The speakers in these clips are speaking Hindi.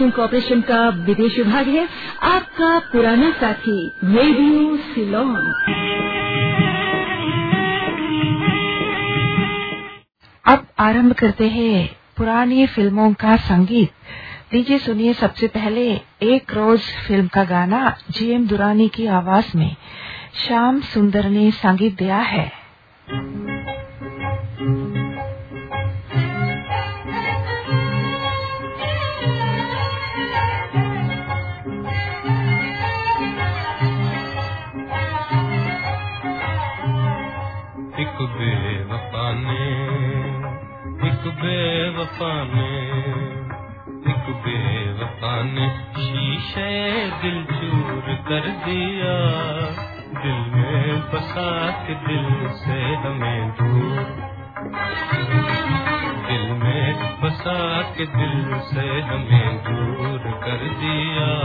ब्रॉडकास्टिंग कॉरपोरेशन का विदेश विभाग है। आपका पुराना साथी रेडियो सिलोन अब आरंभ करते हैं पुरानी फ़िल्मों का संगीत। लीजिए सुनिए सबसे पहले एक रोज फ़िल्म का गाना जीएम दुरानी की आवाज़ में। श्याम सुंदर ने संगीत दिया है। बेवफा ने एक बेवफा ने शीशे दिल चूर कर दिया। दिल में बसा के दिल से हमें दूर। दिल में बसा के दिल से हमें दूर कर दिया।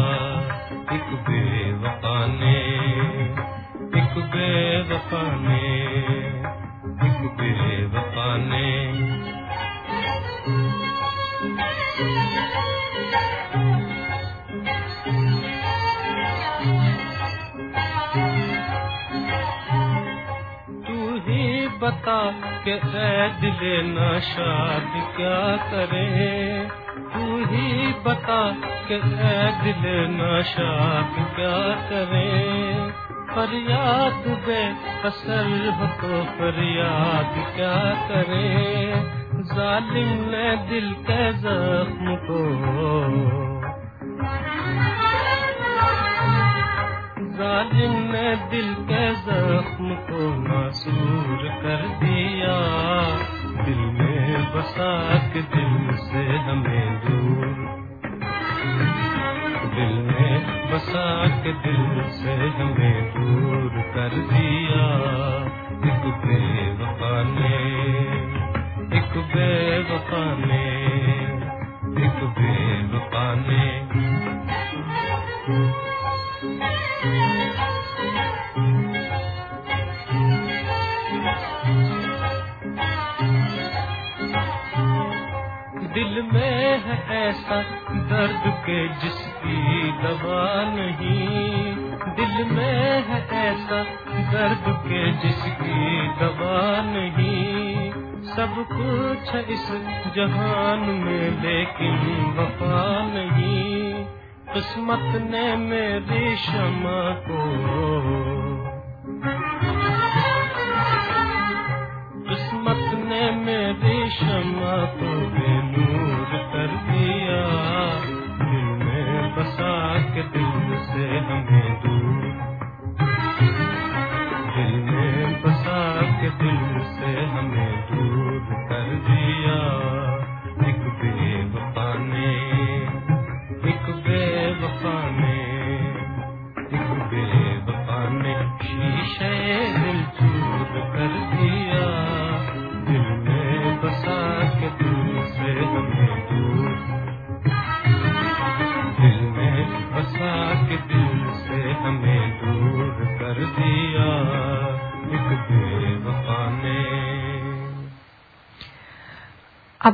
दिले नशाद क्या करे? तू ही बता के दिले नशाद क्या करे? फरियाद बे असर हो तो फरियाद क्या करे? जालिम ने दिल के जख्म को जालिम ने दिल के जख्म को मासूर कर दिया। दिल में बसा के दिल से हमें दूर। दिल में बसा के दिल से हमें दूर कर दिया। एक बेवफा ने, एक बेवफा ने, एक बेवफा ने। दिल जिसकी दवा नहीं, दिल में है ऐसा दर्द के जिसकी दवा नहीं। सब कुछ इस जहान में, लेकिन वफा नहीं। किस्मत ने मेरी क्षमा को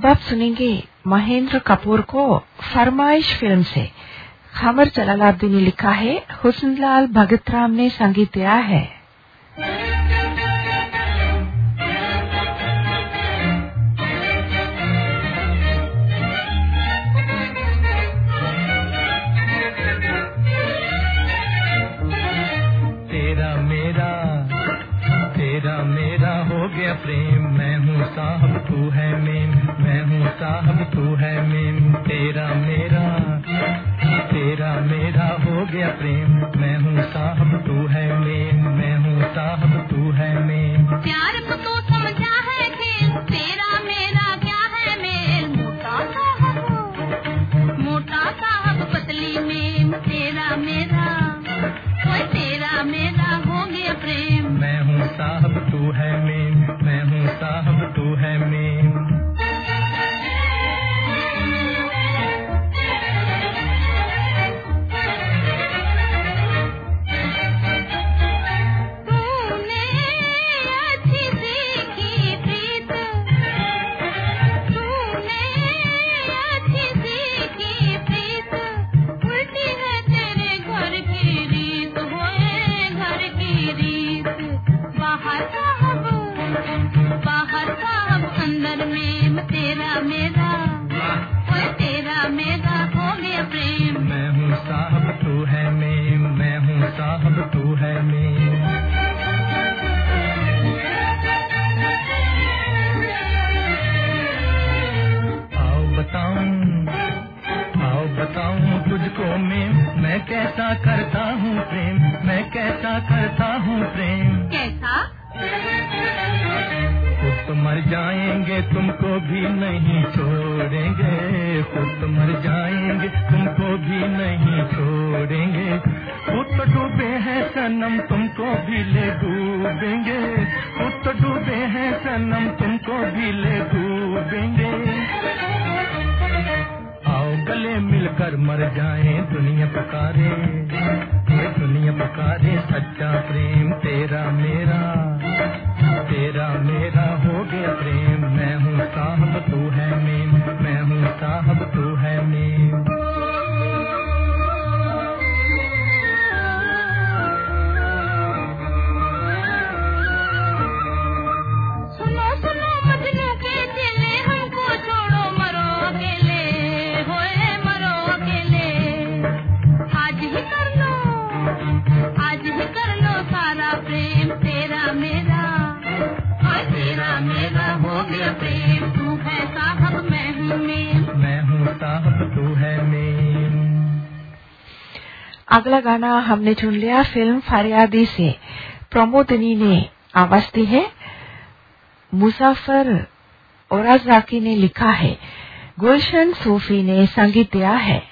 अब आप सुनेंगे महेंद्र कपूर को फरमाइश फ़िल्म से। खबर जलालाब्दी ने लिखा है, हुसनलाल भगतराम ने संगीत दिया है। प्रेम, मैं हूँ साहब, तू है मेम मैं हूँ साहब, तू है मेम तेरा मेरा। तेरा मेरा हो गया प्रेम। मैं हूँ साहब, तू है मेम मैं कैसा करता हूँ प्रेम? मैं कैसा करता हूँ प्रेम? कैसा? खुद तो मर जाएँगे तुमको भी नहीं छोड़ेंगे। खुद तो मर जाएँगे तुमको भी नहीं छोड़ेंगे। खुद तो डूबे हैं सनम तुमको भी ले डूबेंगे। खुद तो डूबे हैं सनम तुमको भी ले डूबेंगे। मिलकर मर जाए दुनिया पकारे। ये दुनिया पुकारे, सच्चा प्रेम तेरा मेरा। तेरा मेरा हो गया प्रेम। मैं हूँ साहब, तू है मेम मैं हूँ साहब अगला गाना हमने चुन लिया, फ़िल्म फरियादी से। प्रमोदनी ने आवाज़ दी है। मुसाफर औरजाकी ने लिखा है। गुलशन सूफी ने संगीत दिया है।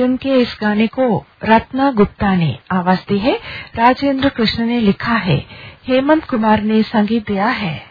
फ़िल्म के इस गाने को रत्ना गुप्ता ने आवाज़ दी है। राजेंद्र कृष्ण ने लिखा है। हेमंत कुमार ने संगीत दिया है।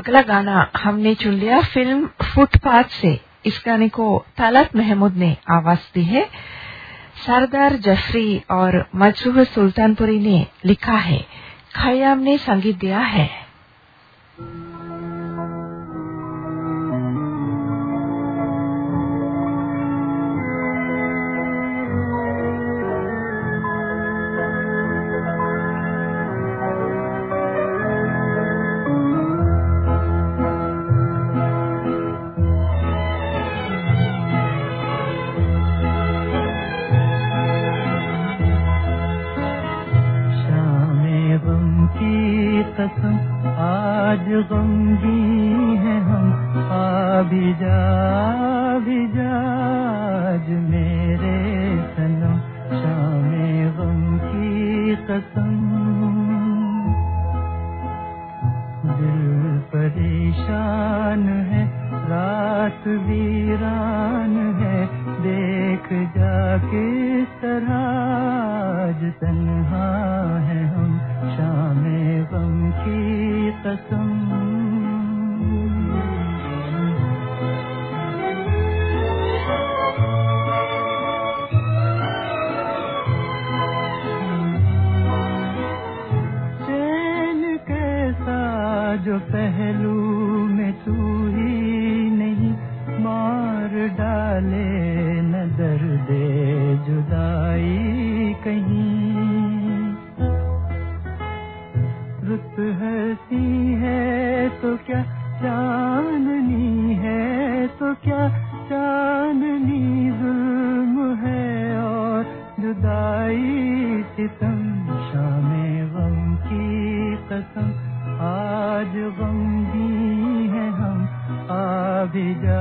अगला गाना हमने चुन लिया फ़िल्म फुटपाथ से। इस गाने को तलत महमूद ने आवाज़ दी है। सरदार जफरी और मजरूह सुल्तानपुरी ने लिखा है, खयाम ने संगीत दिया है। शाम रात वीरान है, देख जा किस तरह आज तन्हा है हम, शाम गम की कसम। जो पहलू डाले न दर्द जुदाई कहीं। रुत हसी है तो क्या चांदनी है? तो क्या चांदनी जुल्म है? और जुदाई सितम शाम गम की कसम, आज गम दी है हम, आ भी जा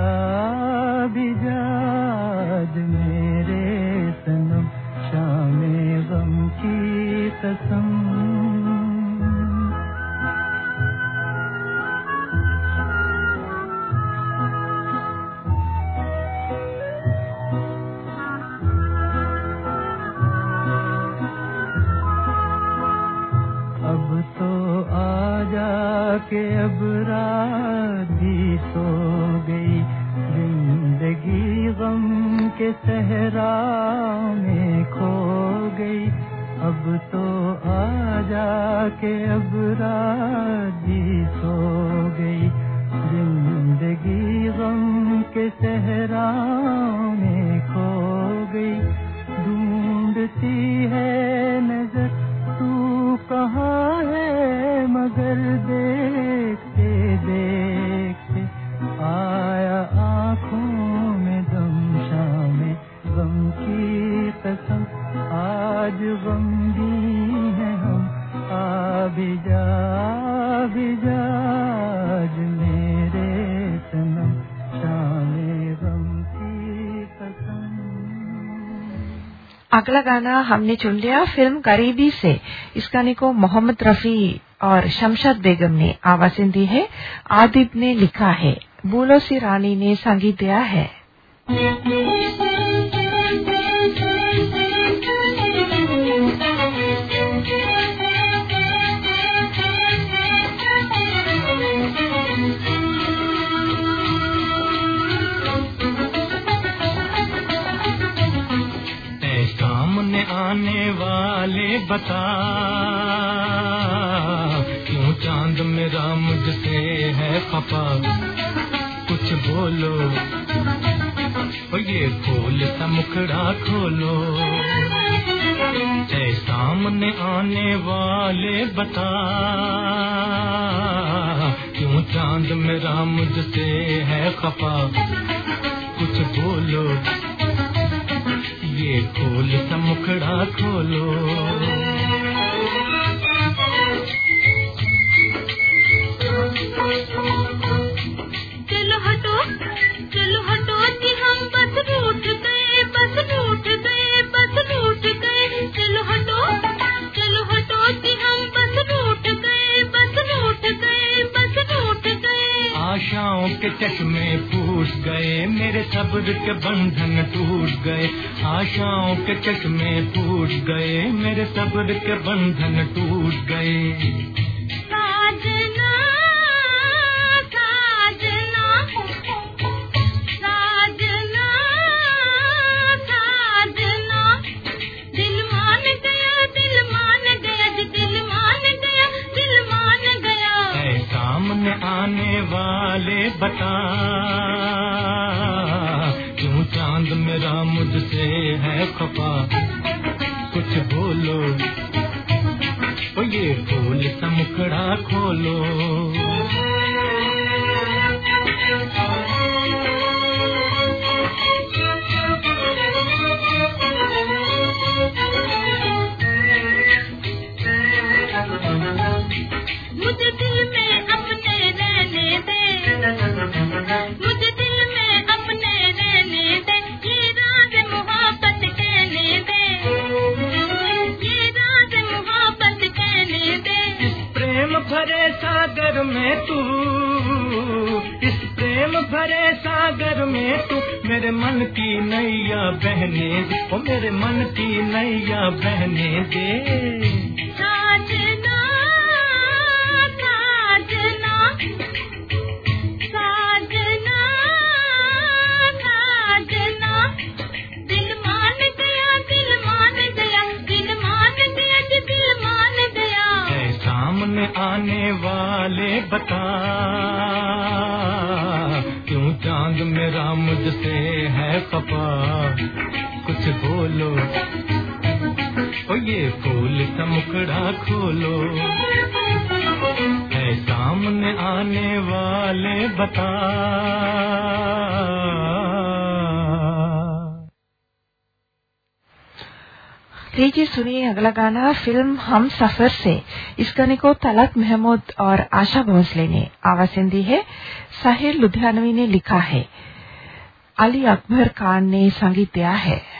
मगर देखते अगला गाना हमने चुन लिया फ़िल्म गरीबी से। इस गाने को मोहम्मद रफी और शमशाद बेगम ने आवाज़ें दी है। आदिब ने लिखा है, बूलो सी रानी ने संगीत दिया है। बता क्यों चाँद मेरा मुझसे है खपा कुछ बोलो। ये खोल सा मुखड़ा खोलो। ऐ सामने आने वाले बता। क्यों चाँद मेरा मुझसे है खपा कुछ बोलो। ये खोल सा मुखड़ा खोलो। के चश्मे फूट गए, मेरे सब्र के बंधन टूट गए। आशाओं के चश्मे फूट गए, मेरे सब्र के बंधन टूट गए। जाने वाले बता। क्यों चाँद मेरा मुझसे है पपा कुछ बोलो। ओ ये फूल चमकड़ा खोलो। है सामने आने वाले बता। देखिए सुनिए अगला गाना, फ़िल्म हम सफ़र से। इस गाने को तलक महमूद और आशा भोसले ने आवाज़ दी है। साहिर लुधियानवी ने लिखा है। अली अकबर खान ने संगीत दिया है।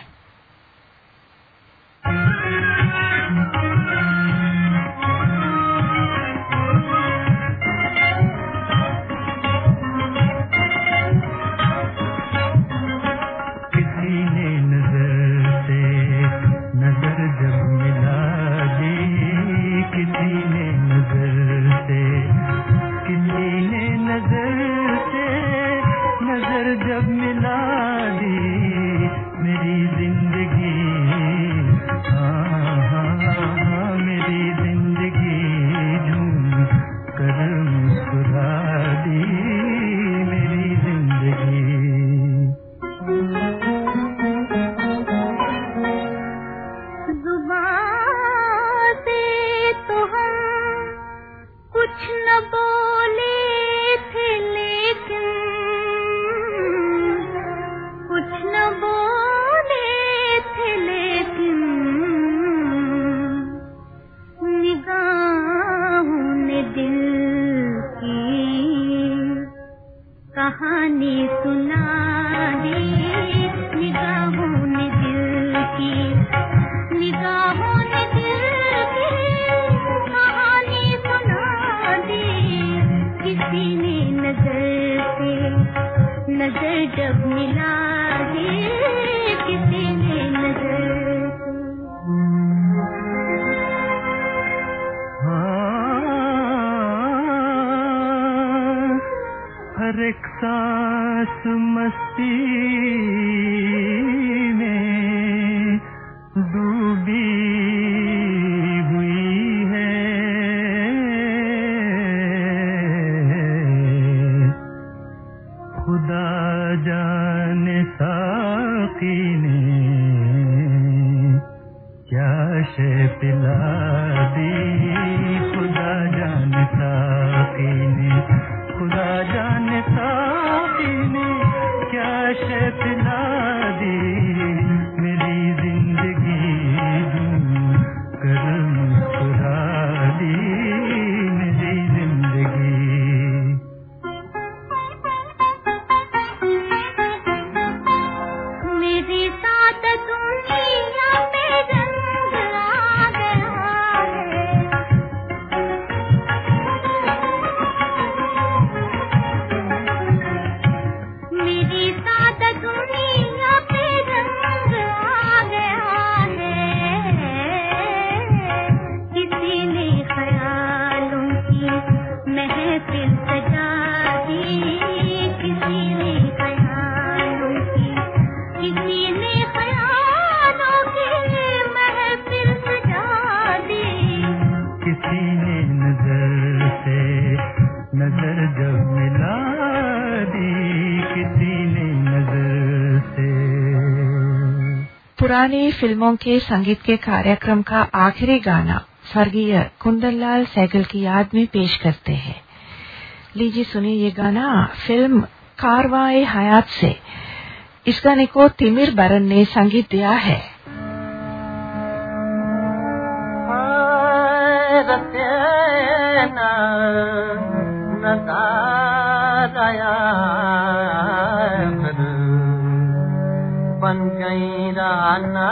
जाने साकी ने क्या शे पिला खुदा जाने साकी ने खुदा क्या शे पिला पुरानी फ़िल्मों के संगीत के कार्यक्रम का आखिरी गाना स्वर्गीय कुंदनलाल सैगल की याद में पेश करते हैं। लीजिए सुनिए ये गाना, फ़िल्म कारवाए हयात से। इस गाने को तिमिर बरन ने संगीत दिया है। बन गई राना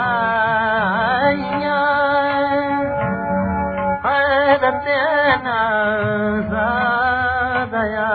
दया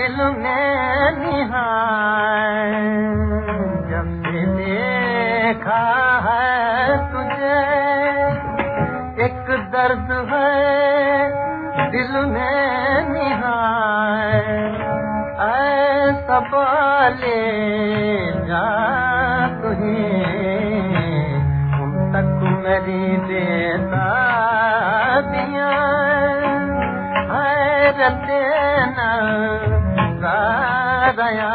दिल में निहाय जब से देखा है तुझे, एक दर्द है दिल में निहाय ऐसा बाले जा तुझे, उन तक मेरी देता दिया। हैरत न सारया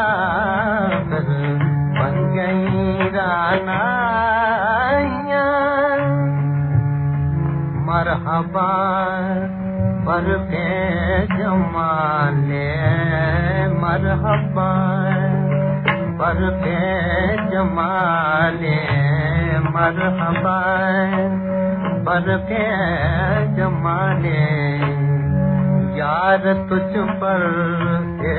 बन गई रानाइया। मरहबा पर के जमाले मरहबा पर के जमाले मरहबा पर के जमाले यार तुझ पर के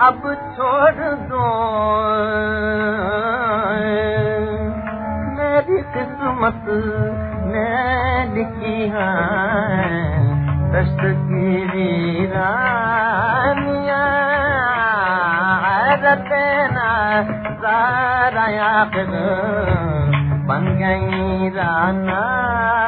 अब छोड़ दो। मेरी किस्मत ने लिखी है दस्त की वीरानिया हैरत नजारया कर बन गई रानाइया